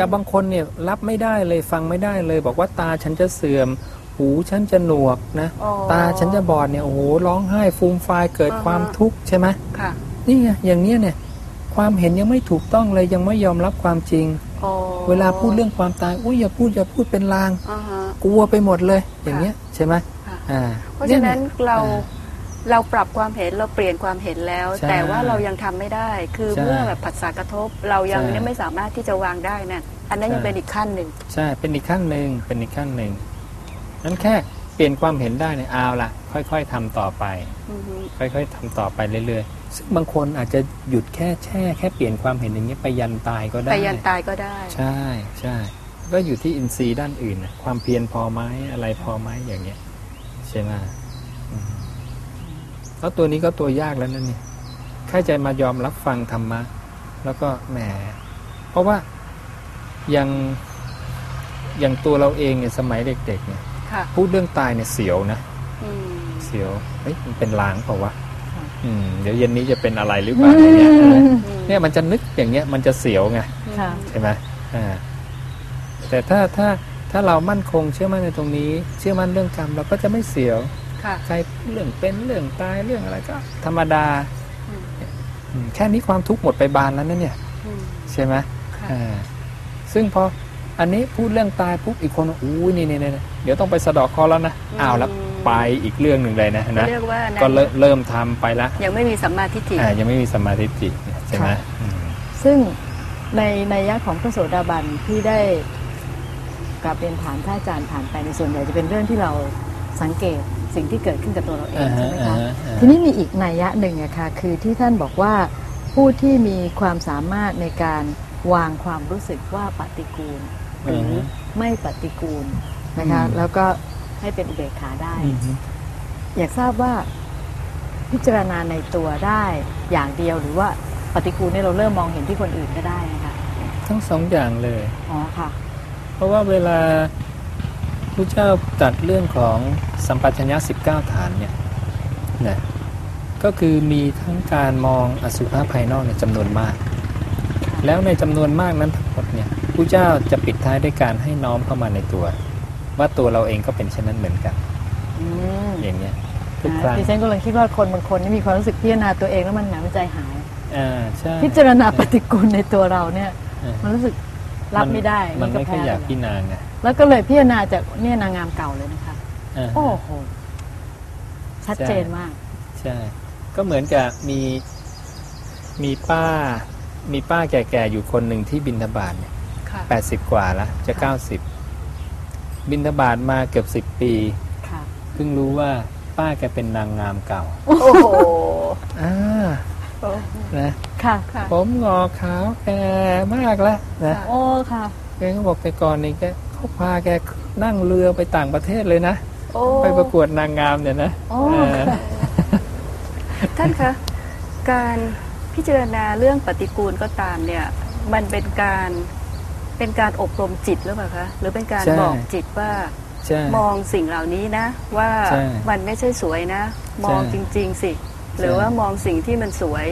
มกับบางคนเนี่ยรับไม่ได้เลยฟังไม่ได้เลย บอกว่าตาฉันจะเสื่อม หูฉันจะหนวกนะอ๋อตาฉันจะบอดเนี่ยโอ้โหร้องไห้ฟูมฟายเกิดอ่าฮะความทุกข์ใช่ไหมค่ะนี่ไงอย่างเนี้ยเนี่ย ความเห็นยังไม่ถูกต้องเลยยังไม่ยอมรับความจริงอ๋อเวลาพูดเรื่องความตายอุ้ยอย่าพูดอย่าพูดเป็นลางอ่าฮะกลัวไปหมดเลย อย่างเงี้ยใช่ไหมค่ะอ่าเพราะฉะนั้นยเราอ่า เราปรับความเห็นเราเปลี่ยนความเห็นแล้ว ใช่แต่ว่าเรายังทำไม่ได้ คือใช่เมื่อแบบผัสสะกระทบ เรายังใช่เนี่ยไม่สามารถที่จะวางได้นะอันนั้นใช่ยังเป็นอีกขั้นหนึ่ง ใช่เป็นอีกขั้นหนึ่งเป็นอีกขั้นหนึ่งนั้นแค่เปลี่ยนความเห็นได้เนี่ยเอาละค่อย ๆทำต่อไป อือฮึค่อยๆทำต่อไปเรื่อยๆซึ่งบางคนอาจจะหยุดแค่แช่แค่เปลี่ยนความเห็นอย่างนี้ยไปยันตายก็ได้ ไปยันตายก็ได้ ใช่ใช่ก็อยู่ที่อินทรีย์ด้านอื่นนะความเพียรพอไหมอะไรพอไหมอย่างเงี้ยใช่ไหมอืม แล้วตัวนี้ก็ตัวยากแล้วนั่นนี่ยแค่ใจมายอมรับฟังธรรมะ แล้วก็แหม เพราะว่ายังอย่างตัวเราเองเนี่ยสมัยเด็ก ๆ เนี่ยค่ะพูดเรื่องตายเนี่ยเสียวนะอืมเสียวเฮ้ยมันเป็นลางเปล่าวะค่ะอืมเดี๋ยวเย็นนี้จะเป็นอะไรหรือเปล่าอย่างเงี้ยเออเนี่ยมันจะนึกอย่างเงี้ยมันจะเสียวไงค่ะใช่ไหมอ่าแต่ถ้าถ้าถ้าเรามั่นคงเชื่อมั่นในตรงนี้ เชื่อมั่นเรื่องกรรมเราก็จะไม่เสียวค่ะ ใครเรื่องเป็นเรื่องตายเรื่องอะไรก็ ธรรมดาอืมอืมแค่นี้ความทุกข์หมดไปบานแล้วนะเนี่ยอืมใช่ไหมค่ะอ่าซึ่งพออันนี้พูดเรื่องตายปุ๊บอีกคนอู้ยนี่นี่นี่เดี๋ยวต้องไปสะเดอกคอแล้วนะอ้าวแล้วไปอีกเรื่องหนึ่งเลยนะนะเรียกว่านั้นก็เริ่มเริ่มทำไปละยังไม่มีสัมมาทิฏฐิอ่ายังไม่มีสมาธิจิตใช่ไหมค่ะอืมซึ่งในในยะของพระโสดาบันที่ได้กลับเรียนถามท่านอาจารย์ผ่านไปในส่วนใหญ่จะเป็นเรื่องที่เราสังเกต สิ่งที่เกิดขึ้นกับตัวเราเองอ่าฮะใช่ไหมคะอ่าฮะอ่าฮะทีนี้มีอีกนัยยะหนึ่งอะค่ะคือที่ท่านบอกว่าผู้ที่มีความสามารถในการวางความรู้สึกว่าปฏิกูล หรืออไม่ปฏิกูลนะคะอืมแล้วก็ให้เป็นอุเบกขาได้อืมฮึอยากทราบว่าพิจารณาในตัวได้อย่างเดียวหรือว่าปฏิกูลเนี่ยเราเริ่มมองเห็นที่คนอื่นก็ได้นะคะทั้งสองอย่างเลยอ๋อค่ะ เพราะว่าเวลาพ ระเจ้าตรัดเรื่องของสัมปชัญญะ19 ฐานเนี่ยนะก็คือมีทั้งการมองอสุภะภายนอกในยจำนวนมาก แล้วในจำนวนมากนั้นทั้งหมดเนี่ยพระเจ้าจะปิดท้ายด้วยการให้น้อมเข้ามาในตัว ว่าตัวเราเองก็เป็นเช่นนั้นเหมือนกันอืมอย่างเนี้ยทุกครั้งดิฉันก็เลยคิดว่าคนบางคนนี่มีความรู้สึกพิจารณาตัวเองแล้วมันหนาใจหายอ่าใช่พิจารณาปฏิกูลในตัวเราเนี่ยอ่ามันรู้สึก รับไม่ได้มันไม่ค่อยอยากแพ้พิจารณาไงแล้วก็เลยพิจารณาจากเนี่ยนางงามเก่าเลยนะคะอ่าโอ้โหชัดเจนมาก ใช่ ก็เหมือนกับมีมีป้า มีป้าแก่ๆอยู่คนหนึ่งที่บินทบาทเนี่ยค่ะแปดสิบกว่าแล้วจะเก้าสิบบินทบาทมาเกือบสิบปีค่ะเพิ่งรู้ว่าป้าแกเป็นนางงามเก่า โอ้โหอ่า นะค่ะค่ะผมงอกขาวแก่มากแล้วนะค่ะโอ้ค่ะแกก็บอกแต่ก่อนนี่แกเขาพาแกนั่งเรือไปต่างประเทศเลยนะโอ้ไปประกวดนางงามเนี่ยนะโอ้เออค่ะท่านคะการพิจารณาเรื่องปฏิกูลก็ตามเนี่ย มันเป็นการเป็นการอบรมจิตหรือเปล่าคะหรือเป็นการใช่บอกจิตว่าใช่มองสิ่งเหล่านี้นะ ว่าใช่มันไม่ใช่สวยนะ มองใช่จริง ๆ สิ หรือว่ามองสิ่งที่มันสวย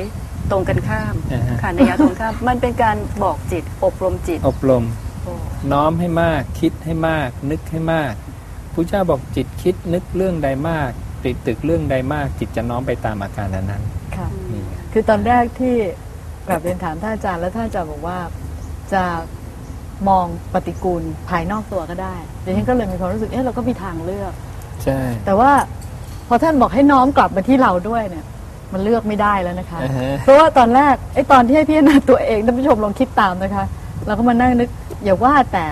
ตรงกันข้ามอ่าฮะค่ะในยะตรงข้าม มันเป็นการบอกจิต อบรมจิต อบรมโอ้น้อมให้มาก คิดให้มาก นึกให้มากพระเจ้าบอกจิตคิดนึกเรื่องใดมากติดตึกเรื่องใดมาก จิตจะน้อมไปตามอาการนั้นค่ะๆนี่ไงคือตอนแรกที่กลับเรียนถามท่านอาจารย์แล้วท่านอาจารย์บอกว่าจะมองปฏิกูลภายนอกตัวก็ได้ดิฉันก็เลยมีความรู้สึกเอ๊ะเราก็มีทางเลือก ใช่ แต่ว่า พอท่านบอกให้น้อมกลับมาที่เราด้วยเนี่ย มันเลือกไม่ได้แล้วนะคะอ่าฮะเพราะว่าตอนแรกไอ้ตอนที่ให้พิจารณาตัวเองท่านผู้ชมลองคิดตามนะคะ เราก็มานั่งนึก อย่าว่าแต่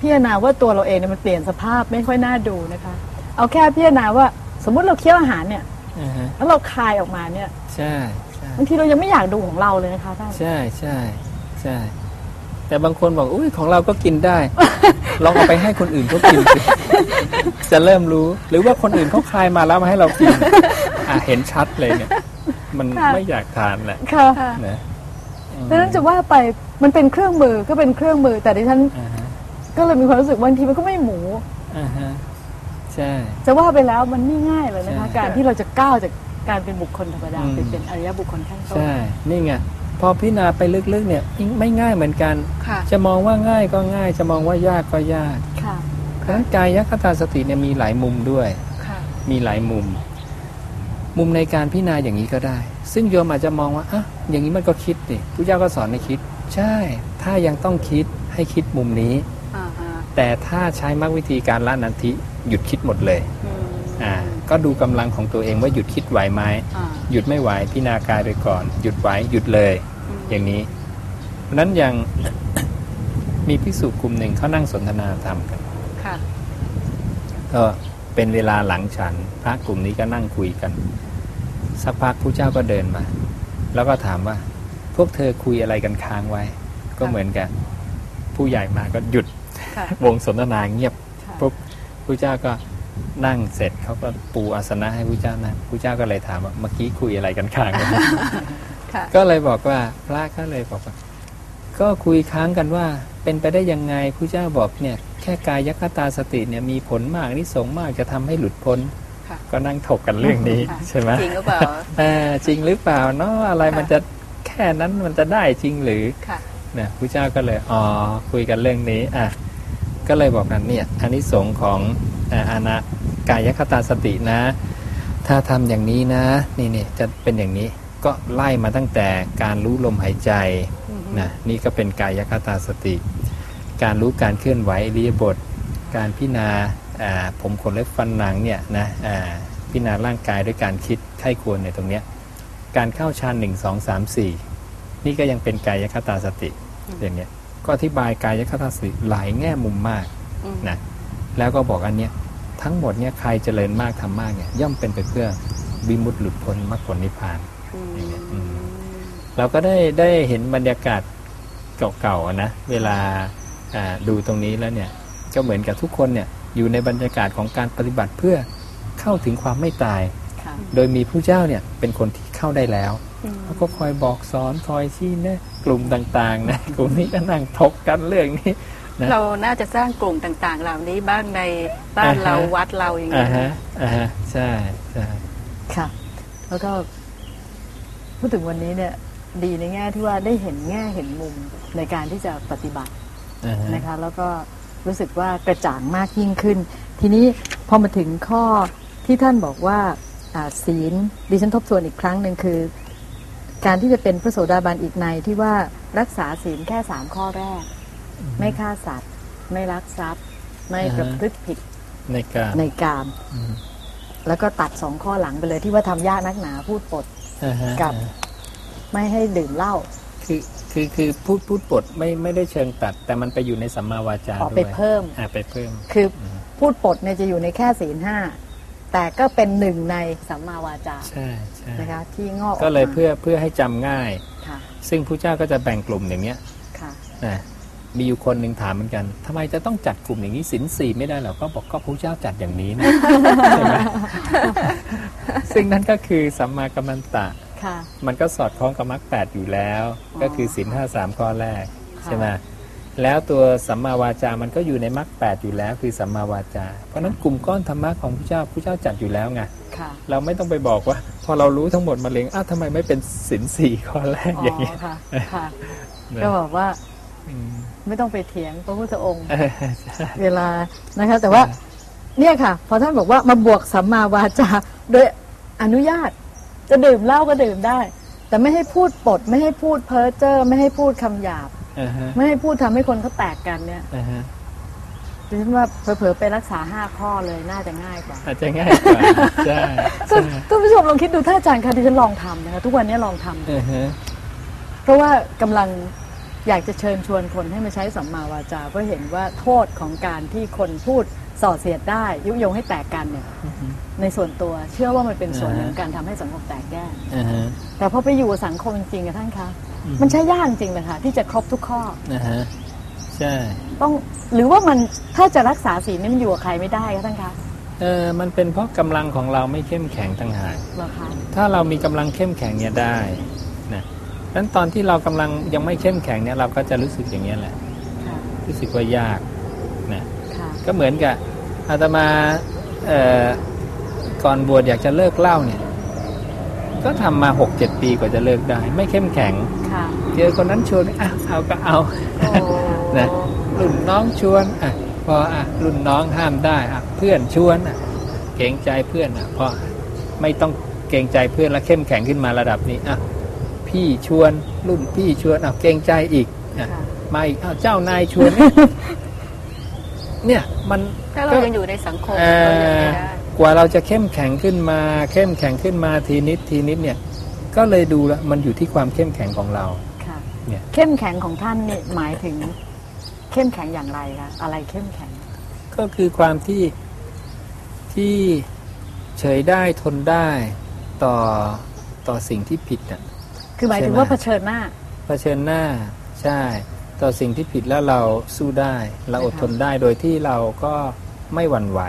พิจารณาว่าตัวเราเองเนี่ยมันเปลี่ยนสภาพไม่ค่อยน่าดูนะคะ เอาแค่พิจารณาว่าสมมุติเราเคี้ยวอาหารเนี่ยอ่าฮะแล้วเราคายออกมาเนี่ยใช่ใช่บางทีเรายังไม่อยากดูของเราเลยนะคะท่านใช่ใช่ใช่แต่บางคนบอกอุ้ยของเราก็กินได้ ลองเอาไปให้คนอื่นเขากินสิจะเริ่มรู้ หรือว่าคนอื่นเขาคายมาแล้วมาให้เรากินอะเห็นชัดเลยเนี่ย มันค่ะไม่อยากทานแหละค่ะค่ะนะอืมดังนั้นจะว่าไปมันเป็นเครื่องมือก็เป็นเครื่องมือ แต่ดิฉันอ่าฮะก็เลยมีความรู้สึกบางทีมันก็ไม่หมูอ่าฮะใช่จะว่าไปแล้วมันไม่ง่ายเลยนะคะใช่การที่เราจะก้าวจากการเป็นบุคคลธรรมดาอืมไปเป็นอริยบุคคลขั้นต้นใช่นี่ไง พอพิจารณาไปลึกๆเนี่ยไม่ง่ายเหมือนกันค่ะจะมองว่าง่ายก็ง่าย จะมองว่ายากก็ยากค่ะเพราะฉะนั้นกายคตาสติเนี่ยมีหลายมุมด้วยค่ะมีหลายมุม มุมในการพิจารณาอย่างนี้ก็ได้ ซึ่งโยมอาจจะมองว่าอะอย่างนี้มันก็คิดดิพระเจ้าก็สอนให้คิด ใช่ ถ้ายังต้องคิดให้คิดมุมนี้อ่าฮะแต่ถ้าใช้มรรควิธีการละนันทิหยุดคิดหมดเลยอืมอ่า ก็ดูกำลังของตัวเองว่าหยุดคิดไหวไหมอ่าหยุดไม่ไหวพิจารณากายไปก่อน หยุดไหวหยุดเลยอืมอย่างนี้เพราะฉะนั้นอย่างมีภิกษุกลุ่มหนึ่งเขานั่งสนทนาธรรมกันค่ะก็เป็นเวลาหลังฉัน พระกลุ่มนี้ก็นั่งคุยกัน สักพักผู้เจ้าก็เดินมา แล้วก็ถามว่า พวกเธอคุยอะไรกันค้างไว้ ก็เหมือนกัน ผู้ใหญ่มาก็หยุดค่ะวงสนทนาเงียบค่ะปุ๊บผู้เจ้าก็ นั่งเสร็จเขาก็ปูอาสนะให้ผู้เจ้านั่งผู้เจ้าก็เลยถามว่าเมื่อกี้คุยอะไรกันค้างไว้ค่ะก็เลยบอกว่าพระก็เลยบอกว่าก็คุยค้างกันว่า เป็นไปได้ยังไงผู้เจ้าบอกเนี่ยแค่กายคตาสติเนี่ยมีผลมากนิสงส์มากจะทำให้หลุดพ้นค่ะก็นั่งถกกันเรื่องนี้ค่ะใช่ไหมจริงหรือเปล่าเออจริงหรือเปล่าเนาะอะไรค่ะมันจะแค่นั้นมันจะได้จริงหรือค่ะเนี่ยผู้เจ้าก็เลยอ๋อคุยกันเรื่องนี้อะ ก็เลยบอกกันเนี่ยอันนี้สงส์ของอ่าอานะกายคตาสตินะ ถ้าทำอย่างนี้นะนี่นี่จะเป็นอย่างนี้ก็ไล่มาตั้งแต่การรู้ลมหายใจอืมนะนี่ก็เป็นกายคตาสติ การรู้การเคลื่อนไหวอิริยาบถการพิจารณาอ่าผมขนเล็บฟันหนังเนี่ยนะอ่าพิจารณาร่างกายด้วยการคิดไข้ควรในตรงเนี้ยการเข้าฌานหนึ่งสองสามสี่นี่ก็ยังเป็นกายคตาสติอย่างเนี้ย ก็อธิบายกายคตาสติหลายแง่มุมมากออืมนะแล้วก็บอกอันเนี้ยทั้งหมดเนี่ยใครเจริญมากทำมากเนี่ยย่อมเป็นไปเพื่อวิมุตติหลุดพ้นมรรคผลนิพพานอืมอย่างเงี้ยอืมเราก็ได้ได้เห็นบรรยากาศเก่าๆนะเวลาอ่าดูตรงนี้แล้วเนี่ยก็เหมือนกับทุกคนเนี่ยอยู่ในบรรยากาศของการปฏิบัติเพื่อเข้าถึงความไม่ตายค่ะโดยมีผู้เจ้าเนี่ยเป็นคนที่เข้าได้แล้วอืมแล้วก็คอยบอกสอนคอยชี้แนะ กลุ่มต่างๆนะกลุ่มนี้ก็นั่งทกกันเรื่องนี้นะเราน่าจะสร้างกลุ่มต่าง ๆ เหล่านี้บ้างในบ้านอ่าฮะเราวัดเราอย่างอ่าเงี้ยฮะอ่าฮะใช่ใช่ค่ะ แล้วก็พูดถึงวันนี้เนี่ย ดีในแง่ที่ว่าได้เห็นแง่เห็นมุมในการที่จะปฏิบัติอ่าฮะนะคะ แล้วก็รู้สึกว่ากระจ่างมากยิ่งขึ้น ทีนี้พอมาถึงข้อที่ท่านบอกว่าอ่าศีลดิฉันทบทวนอีกครั้งหนึ่งคือ การที่จะเป็นพระโสดาบันอีกในที่ว่ารักษาศีลแค่สามข้อแรก ไม่ฆ่าสัตว์ ไม่ลักทรัพย์ ไม่ประพฤติผิดในการในกามอืมแล้วก็ตัดสองข้อหลังไปเลยที่ว่าทำยากนักหนาพูดปดอ่าฮะกับ ไม่ให้ดื่มเหล้าคือคือคือพูดพูดบทไม่ไม่ได้เชิงตัด แต่มันไปอยู่ในสัมมาวาจาออกด้ไปวยเพิ่มอ่าไปเพิ่ม คือพูดปดเนี่ยจะอยู่ในแค่ศีลห้าแต่ก็เป็นหนึ่งในสัมมาวาจาใช่ใช่ นะคะที่งอกออมาก็เลยเพื่อเพื่อให้จำง่ายค่ะซึ่งผู้เจ้าก็จะแบ่งกลุ่มอย่างเนี้ยค่ะนะมีอยู่คนหนึ่งถามเหมือนกันทำไมจะต้องจัดกลุ่มอย่างนี้สินสี่ไม่ได้เหรอก็บอกก็ผู้เจ้าจัดอย่างนี้นะใช่ไหมซึ่งนั่นก็คือสัมมากัมมันตะค่ะมันก็สอดคล้องกับมรรคแปดอยู่แล้วอ๋อก็คือสินห้าสามข้อแรกค่ะใช่ไหมแล้วตัวสัมมาวาจา มันก็อยู่ในมรรคแปดอยู่แล้ว คือสัมมาวาจา เพราะฉะนั้นกลุ่มก้อนธรรมะของพระเจ้าพระเจ้าจัดอยู่แล้วไงค่ะเราไม่ต้องไปบอกว่าพ อเรารู้ทั้งหมดมาเลงอ้าวทำไมไม่เป็นสินสี่ข้อแรกอ๋อย่างเงี้อยค่ะค่ะนะก็บอกว่าอืมไม่ต้องไปเถียงพระพุทธองค์เออใช่เวลานะคะ แต่ว่าเนี่ยค่ะ พอท่านบอกว่ามาบวกสัมมาวาจาโดยอนุญาต จะดื่มเหล้าก็ดื่มได้ แต่ไม่ให้พูดปด ไม่ให้พูดเพ้อเจ้อไม่ให้พูดคำหยาบอ่าฮะไม่ให้พูดทำให้คนเขาแตกกันเนี่ยอ่าฮะ ดิฉันว่าเผลอๆไปรักษาห้าข้อเลยน่าจะง่ายกว่า อาจจะง่ายกว่าใช่ท่านใช่ท่านผู้ชมลองคิดดูถ้าอาจารย์คะดิฉันลองทำนะคะทุกวันนี้ลองทำอ่าฮะเพราะว่ากำลังอยากจะเชิญชวนคนให้มาใช้สัมมาวาจาเพราะเห็นว่าโทษของการที่คนพูดส่อเสียดได้ยุยงให้แตกกันเนี่ยในส่วนตัวเชื่อว่ามันเป็นส่วนหนึ่งของการทำให้สังคมแตกแยกอ่าฮะแต่พอไปอยู่กับสังคมจริงๆอะท่านคะอืมมันใช้ยากจริงเลยค่ะที่จะครบทุกข้ออ่าฮะ ใช่ต้องหรือว่ามันถ้าจะรักษาศีลนี่มันอยู่กับใครไม่ได้คะท่านคะเออมันเป็นเพราะกำลังของเราไม่เข้มแข็งต่างหากเหรอคะถ้าเรามีกำลังเข้มแข็งเนี่ยได้นะนั้นตอนที่เรากำลังยังไม่เข้มแข็งเนี่ยเราก็จะรู้สึกอย่างนี้ยแหละค่ะรู้สึกว่ายากนะค่ะก็เหมือนกับอาตมาเอ่อก่อนบวชอยากจะเลิกเหล้าเนี่ยก็ทำมาหกเจ็ดปีกว่าจะเลิกได้ ไม่เข้มแข็งค่ะเจอคนนั้นชวนอะเอาก็เอาโอ้ นะรุ่นน้องชวนอะพออะรุ่นน้องห้ามได้อะเพื่อนชวนอะเกรงใจเพื่อนอะพอไม่ต้องเกรงใจเพื่อนแล้วเข้มแข็งขึ้นมาระดับนี้อะพี่ชวนรุ่นพี่ชวนอะเกรงใจอีกอะค่ะมาอีกอ้าวเจ้านายชวนเนี่ยมันถ้าเรายังอยู่ในสังคมเอ่เรายังอไม่ได้กว่าเราจะเข้มแข็งขึ้นมา เข้มแข็งขึ้นมาทีนิดทีนิดเนี่ย ก็เลยดูแล้วมันอยู่ที่ความเข้มแข็งของเราค่ะเนี่ยเข้มแข็งของท่านนี่หมายถึง เข้มแข็งอย่างไรคะอะไรเข้มแข็ง ก็คือความที่ที่เฉยได้ทนได้ต่อต่อสิ่งที่ผิดอะคือหมายถึงใช่ไหมว่าเผชิญหน้าเผชิญหน้าใช่ ต่อสิ่งที่ผิดแล้วเราสู้ได้ เราอดทนได้โดยที่เราก็ไม่หวั่นไหว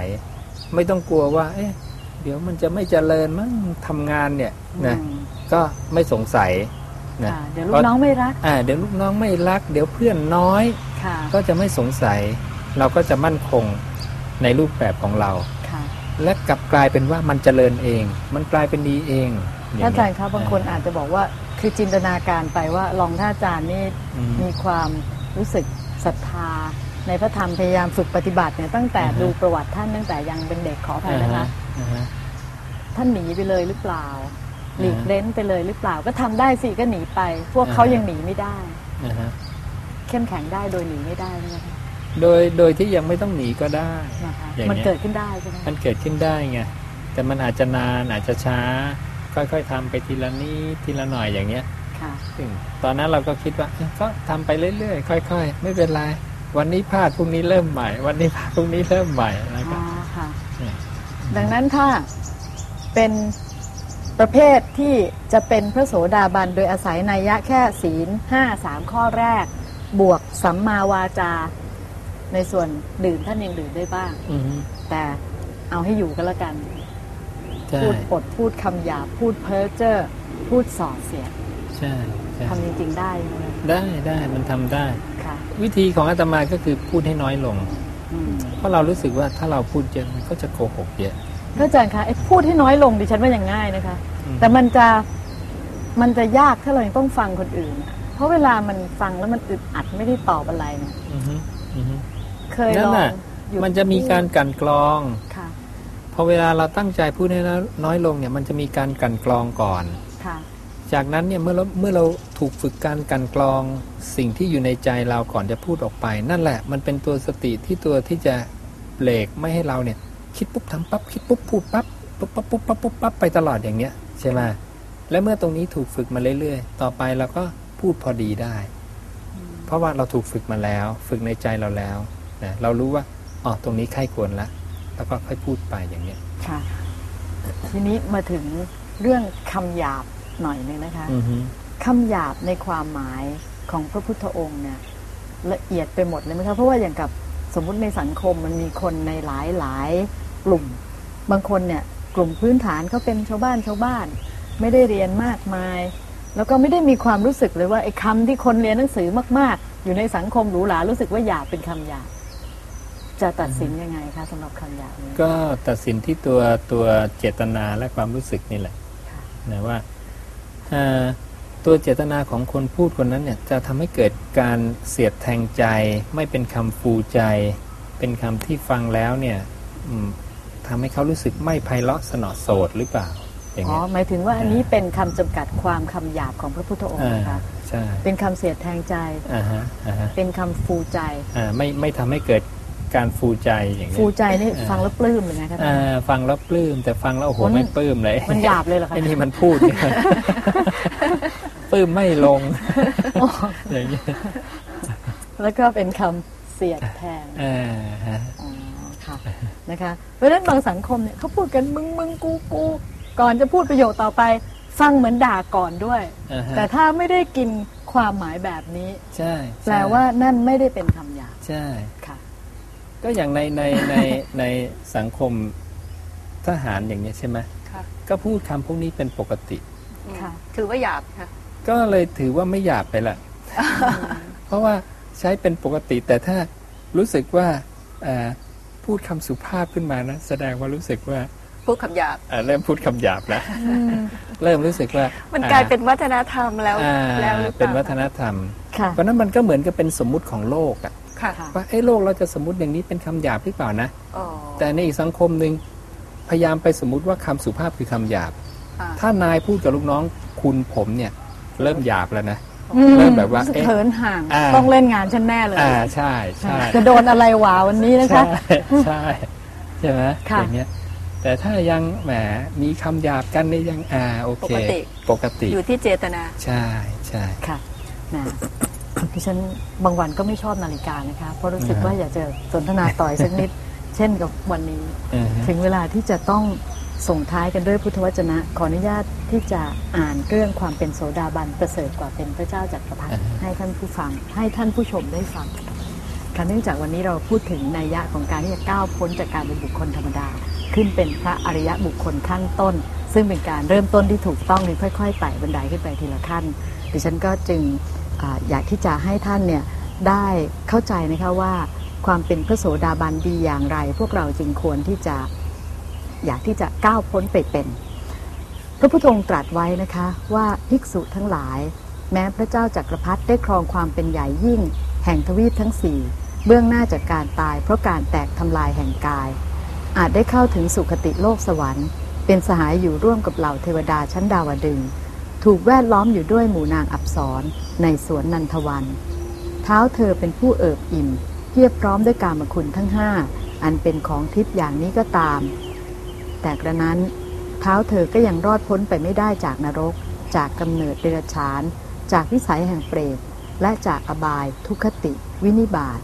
ไม่ต้องกลัวว่า เอ๊ะ เดี๋ยวมันจะไม่เจริญมั้งทำงานเนี่ยนะอืมก็ไม่สงสัย นะค่ะเดี๋ยวลูกน้องไม่รักอ่าเดี๋ยวลูกน้องไม่รัก เดี๋ยวเพื่อนน้อยค่ะก็จะไม่สงสัย เราก็จะมั่นคงในรูปแบบของเราค่ะและกลับกลายเป็นว่ามันเจริญเอง มันกลายเป็นดีเองท่านอาจารย์ครับบางคนอาจจะบอกว่าคือจินตนาการไปว่าลองท่านอาจารย์นี่อืมมีความรู้สึกศรัทธา ในพระธรรมพยายามฝึกปฏิบัติเนี่ยตั้งแต่อ่าฮะดูประวัติท่านตั้งแต่ยังเป็นเด็กขออภัยนะคะอ่าฮะท่านหนีไปเลยหรือเปล่า หลีกอ่าฮะเล้นไปเลยหรือเปล่า ก็ทำได้สิก็หนีไป พวกเขาอ่าฮะยังหนีไม่ได้อ่าฮะเข้มแข็งได้โดยหนีไม่ได้นะคะโดยโดยที่ยังไม่ต้องหนีก็ได้นะคะอย่างเงี้ยมันเกิดขึ้นได้ใช่ไหมมันเกิดขึ้นได้ไงแต่มันอาจจะนานอาจจะช้า ค่อยๆทำไปทีละนิดทีละหน่อยอย่างเงี้ยค่ะซึ่งตอนนั้นเราก็คิดว่าเอ้ยก็ทำไปเรื่อยๆค่อย ๆ ไม่เป็นไรวันนี้พลาดพรุ่งนี้เริ่มใหม่ วันนี้พลาดพรุ่งนี้เริ่มใหม่นะคอ๋รัอบค่ะเนี่ยดังนั้นถ้าเป็น ประเภทที่จะเป็นพระโสดาบันโดยอาศัยนัยยะแค่ศีลห้าสามข้อแรก บวกสัมมาวาจา ในส่วนดื่มท่านยังดื่มได้บ้างอือฮึแต่เอาให้อยู่ก็แล้วกันใช่พูดปดพูดคำหยาบพูดเพ้อเจ้อพูดส่อเสียดใช่ใช่ทำจริงๆได้ใช่ไหมได้ได้มันทำได้ค่ะวิธีของอาตมาก็คือพูดให้น้อยลงอืมเพราะเรารู้สึกว่าถ้าเราพูดเยอะมันก็จะโกหกเยอะ ก็อาจารย์คะไอ้พูดให้น้อยลงดิฉันว่ายังง่ายนะคะอืมแต่มันจะมันจะยากถ้าเรายังต้องฟังคนอื่นอะเพราะเวลามันฟังแล้วมันอึดอัดไม่ได้ตอบอะไรเนี่ยอือฮึอือฮึเคยนั่ลนองน่ะหยุดมันจะมีการกลันกรองค่ะพอเวลาเราตั้งใจพูดให้น้อยลงเนี่ย มันจะมีการกลันกรองก่อนค่ะจากนั้นเนี่ยเมื่อเราเมื่อเราถูกฝึกการกลันกรองสิ่งที่อยู่ในใจเราก่อนจะพูดออกไป นั่นแหละ มันเป็นตัวสติที่ตัวที่จะเบรกไม่ให้เราเนี่ย คิดปุ๊บทำปั๊บคิดปุ๊บพูดปั๊บปุ๊บปั๊บปุ๊บปั๊บปุ๊บปั๊บไปตลอดอย่างเนี้ยใช่ไหมและเมื่อตรงนี้ถูกฝึกมาเรื่อยๆ ต่อไปเราก็พูดพอดีได้ เพราะว่าเราถูกฝึกมาแล้ว ฝึกในใจเราแล้วนะเรารู้ว่าอ๋อตรงนี้ใครควรละแล้วก็ค่อยพูดไปอย่างเนี้ยค่ะทีนี้มาถึงเรื่องคำหยาบหน่อยหนึงนะคะอือฮึคำหยาบในความหมายของพระพุทธองค์เนี่ยละเอียดไปหมดเลยไหมคะเพราะว่าอย่างกับสมมุติในสังคมมันมีคนในหลายหลาย กลุ่ม บางคนเนี่ยกลุ่มพื้นฐานเขาเป็นชาวบ้านชาวบ้าน ไม่ได้เรียนมากมาย แล้วก็ไม่ได้มีความรู้สึกเลยว่าไอ้คำที่คนเรียนหนังสือมาก ๆ อยู่ในสังคมหรูหรารู้สึกว่าหยาบเป็นคำหยาบจะตัดสินยังไงคะสำหรับคำหยาบนี้ก็ตัดสินที่ตัวตัวเจตนาและความรู้สึกนี่แหละค่ะนะว่าอ่าตัวเจตนาของคนพูดคนนั้นเนี่ยจะทำให้เกิดการเสียดแทงใจ ไม่เป็นคำฟูใจ เป็นคำที่ฟังแล้วเนี่ยอืม ทำให้เขารู้สึกไม่ไพเราะสนอโสดหรือเปล่าอย่างอ๋อเงี้ยหมายถึงว่าอันนี้เป็นคำจำกัดความคำหยาบของพระพุทธองค์อ่านะคะใช่เป็นคำเสียดแทงใจอ่าฮะอ่าฮะเป็นคำฟูใจอ่าไม่ไม่ทำให้เกิดการฟูใจอย่างเงี้ฟูยใจนี่อ่าฟังแล้วปลื้มเลยนะคะอ่าฟังแล้วปลื้มแต่ฟังแล้วโอ้โหมันไม่ปลื้มเลยมันหยาบเลยเหรอคะไอ้นี่มันพูดเนี่ยปลื้มไม่ลงอย่างเงี้ยแล้วก็เป็นคำเสียดแทงอ่าฮะอ๋อค่ะ นะคะเพราะฉะนั้นบางสังคมเนี่ยเขาพูดกันมึงมึงกูกูก่อนจะพูดประโยคต่อไปฟังเหมือนด่าก่อนด้วยอ่าฮะแต่ถ้าไม่ได้กินความหมายแบบนี้ใช่แปลว่านั่นไม่ได้เป็นคำหยาบใช่ค่ะ ก็อย่างในในในในสังคมทหารอย่างเนี้ยใช่ไหมค่ะก็พูดคำพวกนี้เป็นปกติอืมค่ะถือว่าหยาบค่ะก็เลยถือว่าไม่หยาบไปละเพราะว่าใช้เป็นปกติแต่ถ้ารู้สึกว่าอ่า พูดคำสุภาพขึ้นมานะแสดงว่ารู้สึกว่าพูดคำหยาบอ่าเริ่มพูดคำหยาบแล้วเริ่มรู้สึกว่า มันอ่กลายเป็นวัฒนธรรมแล้วอ่าแล้วหรือเปเป็นล่าวัฒนธรรมค่ะเพราะนั้นมันก็เหมือนกับเป็นสมมุติของโลกอะค่ะค่ะว่าไอ้ยโลกเราจะสมมติอย่างนี้เป็นคำหยาบหรือเปล่านะอ๋อแต่ในอีกสังคมหนึ่งพยายามไปสมมุติว่าคำสุภาพคือคำหยาบอ่าถ้านายพูดกับลูกน้องคุณผมเนี่ย เริ่มหยาบแล้วนะอืม เริ่มแบบว่าเอ๊ะเขินห่างอ่าต้องเล่นงานฉันแน่เลยอ่าใช่ใช่จะโดนอะไรหวาวันนี้นะคะ ใช่ใช่ใช่ไหมค่ะอย่างเงี้ยแต่ถ้ายังแหมมีคำหยาบกันเนี่ยยังอ่าโอเคปกติปกติ อยู่ที่เจตนา ใช่ใช่ค่ะนะดิฉันบางวันก็ไม่ชอบนาฬิกานะคะ เพราะรู้สึกอ่าว่าอยากจะสนทนาต่อยสักนิด เช่นกับวันนี้อ่าฮะถึงเวลาที่จะต้อง ส่งท้ายกันด้วยพุทธวจนะ ขออนุญาตที่จะอ่านเรื่องความเป็นโสดาบันประเสริฐกว่าเป็นพระเจ้าจักรพรรดิให้ท่านผู้ฟังให้ท่านผู้ชมได้ฟังค่ะเนื่องจากวันนี้เราพูดถึงนัยยะของการที่จะก้าวพ้นจากการเป็นบุคคลธรรมดา ขึ้นเป็นพระอริยะบุคคลขั้นต้น ซึ่งเป็นการเริ่มต้นที่ถูกต้องในค่อยๆไต่บันไดขึ้นไปทีละขั้นดิฉันก็จึงอาอยากที่จะให้ท่านเนี่ยได้เข้าใจนะคะว่าความเป็นพระโสดาบันดีอย่างไร พวกเราจึงควรที่จะ อยากที่จะก้าวพ้นไปเป็น พระพุทธองค์ตรัสไว้นะคะว่าภิกษุทั้งหลาย แม้พระเจ้าจักรพรรดิได้ครองความเป็นใหญ่ยิ่ง แห่งทวีปทั้งสี่เบื้องหน้าจากการตาย เพราะการแตกทำลายแห่งกาย อาจได้เข้าถึงสุคติโลกสวรรค์ เป็นสหายอยู่ร่วมกับเหล่าเทวดาชั้นดาวดึงถูกแวดล้อมอยู่ด้วยหมู่นางอับสรในสวนนันทวัน เท้าเธอเป็นผู้เอิบอิ่มเพียบพร้อมด้วยกามคุณทั้งห้าอันเป็นของทิพย์อย่างนี้ก็ตาม แต่กระนั้นเท้าเธอก็ยังรอดพ้นไปไม่ได้จากนรก จากกำเนิดเดรัจฉาน จากวิสัยแห่งเปรตและจากอบาย ทุคติ วินิบาต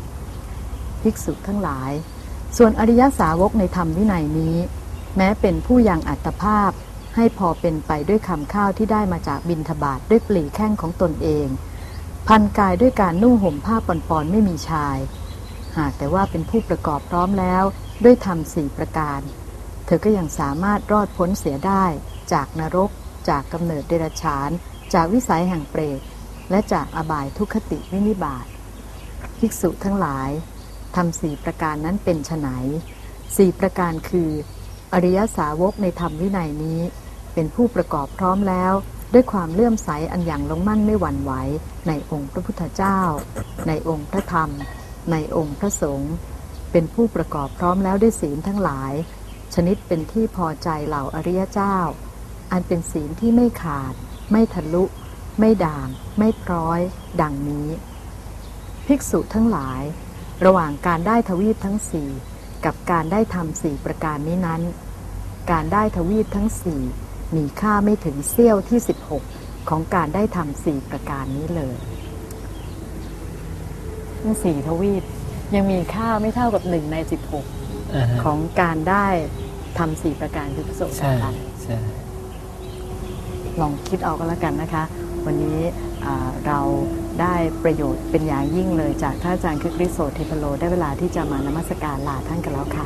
ภิกษุทั้งหลาย ส่วนอริยสาวกในธรรมวินัยนี้ แม้เป็นผู้ยังอัตภาพ ให้พอเป็นไปด้วยคำข้าวที่ได้มาจากบินทบาทด้วยปลีแข้งของตนเอง พันกายด้วยการนุ่งห่มผ้าปอนๆไม่มีชาย หากแต่ว่าเป็นผู้ประกอบพร้อมแล้วด้วยธรรมสี่ประการ เธอก็ยังสามารถรอดพ้นเสียได้ จากนรก จากกำเนิดเดรัจฉาน จากวิสัยแห่งเปรตและจากอบายทุกขติวินิบาตภิกษุทั้งหลายทำสี่ประการนั้นเป็นไฉนสี่ประการคือ อริยสาวกในธรรมวินัยนี้ เป็นผู้ประกอบพร้อมแล้ว ด้วยความเลื่อมใสอันอย่างลงมั่นไม่หวั่นไหวในองค์พระพุทธเจ้า ในองค์พระธรรม ในองค์พระสงฆ์เป็นผู้ประกอบพร้อมแล้วด้วยศีลทั้งหลาย ชนิดเป็นที่พอใจเหล่าอริยเจ้า อันเป็นศีลที่ไม่ขาด ไม่ทะลุ ไม่ด่าง ไม่พร้อย ดังนี้ ภิกษุทั้งหลาย ระหว่างการได้ทวีปทั้งสี่กับการได้ทำสี่ประการนี้นั้น การได้ทวีปทั้งสี่มีค่าไม่ถึงเสี้ยวที่ 16 ของการได้ทำสี่ประการนี้เลยทั้งสี่ทวีปยังมีค่าไม่เท่ากับหนึ่งในอ่าฮะ16 ของการได้ ทำสี่ประการคือพระโสใช่ดาบันใช่ลองคิดเอาก็แล้วกันนะคะ วันนี้อ่าเราได้ประโยชน์เป็นอย่างยิ่งเลยจากท่านอาจารย์คึกฤทธิ์โสธิพโลได้เวลาที่จะมานมัสการลาท่านกันแล้วค่ะ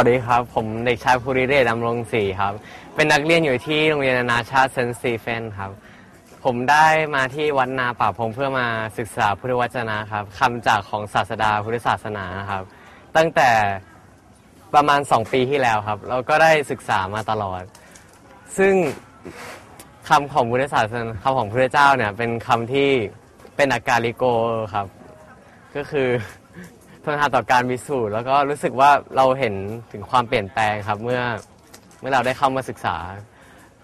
วัสดีครับ ผมเด็กชายภูริเดชดำรงศรีครับ เป็นนักเรียนอยู่ที่โรงเรียนนานาชาติเซนต์สตีเฟนครับ ผมได้มาที่วัดนาป่าพงเพื่อมาศึกษาพุทธวจนะครับคำจากของศาสดาพุทธศาสนานะครับ ตั้งแต่ประมาณ 2 ปีที่แล้วครับ เราก็ได้ศึกษามาตลอด ซึ่งคำของพุทธศาสนาคำของพระเจ้าเนี่ยเป็นคำที่เป็นอากาลิโกครับ ก็คือ นทานต่อการพิสูจน์แล้วก็รู้สึกว่าเราเห็นถึงความเปลี่ยนแปลงครับ เมื่อเมื่อเราได้เข้ามาศึกษา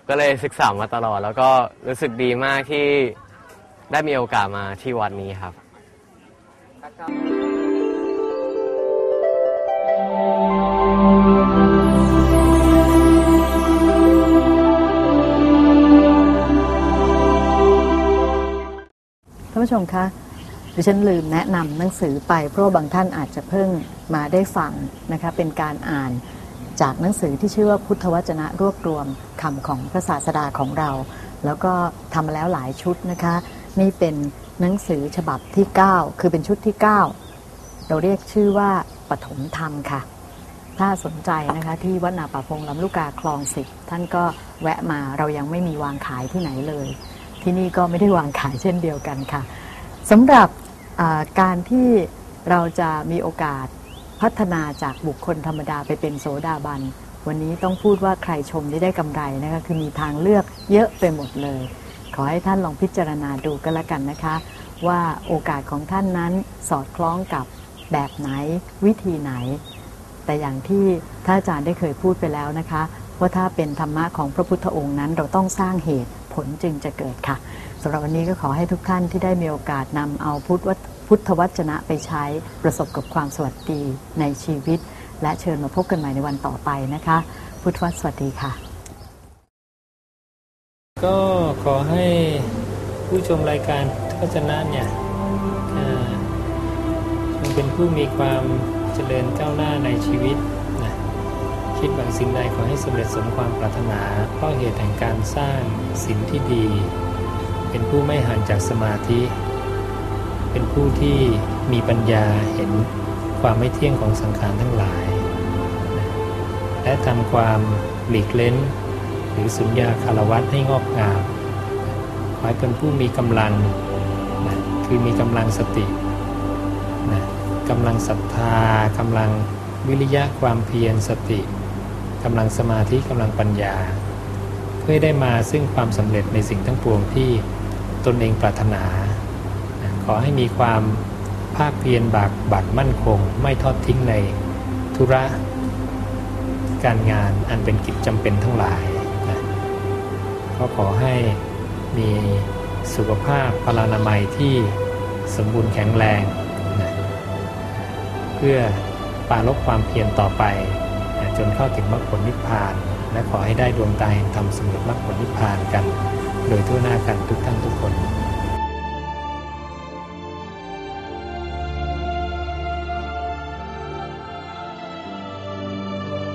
ก็เลยศึกษามาตลอด แล้วก็รู้สึกดีมากที่ได้มีโอกาสมาที่วัดนี้ครับ ท่านผู้ชมคะ ดิฉันลืมแนะนำหนังสือไป เพราะบางท่านอาจจะเพิ่งมาได้ฟังนะคะเป็นการอ่านจากหนังสือที่ชื่อว่าพุทธวจนะรวบรวมคำของพระศาสดาของเรา แล้วก็ทำมาแล้วหลายชุดนะคะ นี่เป็นหนังสือฉบับที่ 9 คือเป็นชุดที่ 9 เราเรียกชื่อว่าปฐมธรรมค่ะ ถ้าสนใจนะคะที่วัดนาป่าพงลำลูกกาคลองสิบท่านก็แวะมาเรายังไม่มีวางขายที่ไหนเลย ที่นี่ก็ไม่ได้วางขายเช่นเดียวกันค่ะสำหรับ การที่เราจะมีโอกาสพัฒนาจากบุคคลธรรมดาไปเป็นโสดาบัน วันนี้ต้องพูดว่าใครชมที่ได้กำไรนะคะคือมีทางเลือกเยอะไปหมดเลย ขอให้ท่านลองพิจารณาดูก็แล้วกันนะคะ ว่าโอกาสของท่านนั้นสอดคล้องกับแบบไหนวิธีไหน แต่อย่างที่ท่านอาจารย์ได้เคยพูดไปแล้วนะคะว่าถ้าเป็นธรรมะของพระพุทธองค์นั้นเราต้องสร้างเหตุผลจึงจะเกิดค่ะ สำหรับวันนี้ก็ขอให้ทุกท่านที่ได้มีโอกาสนำเอาพุทธวพุทธวจนะไปใช้ประสบกับความสวัสดีในชีวิต และเชิญมาพบกันใหม่ในวันต่อไปนะคะ พุทธวสวัสดีค่ะ ก็ขอให้ผู้ชมรายการพุทศนะเนี่ยจงเป็นผู้มีความเจริญก้าวหน้าในชีวิตนะคิดบางสิ่งใดขอให้สำเร็จสมความปรารถนาเพราะเหตุแห่งการสร้างสิ่งที่ดี เป็นผู้ไม่ห่างจากสมาธิ เป็นผู้ที่มีปัญญาเห็นความไม่เที่ยงของสังขารทั้งหลาย และทำความหลีกเล้น หรือสุญญาคารวัตให้งอกงามขอให้เป็นผู้มีกำลังนะคือมีกำลังสตินะกำลังศรัทธากำลังวิริยะความเพียรสติกำลังสมาธิกำลังปัญญา เพื่อได้มาซึ่งความสำเร็จในสิ่งทั้งปวงที่ ตนเองปรารถนา ขอให้มีความภาคเพียรบากบัดมั่นคง ไม่ทอดทิ้งในธุระการงานอันเป็นกิจจำเป็นทั้งหลายนะก็ขอให้มีสุขภาพพลานามัยที่สมบูรณ์แข็งแรงนะเพื่อปราลบความเพียรต่อไปนะจนเข้าถึงมรรคผลนิพพาน และขอให้ได้ดวงตาแห่งธรรมสำเร็จมรรคผลนิพพานกัน โดยทั่วหน้ากันทุกท่านทุกคน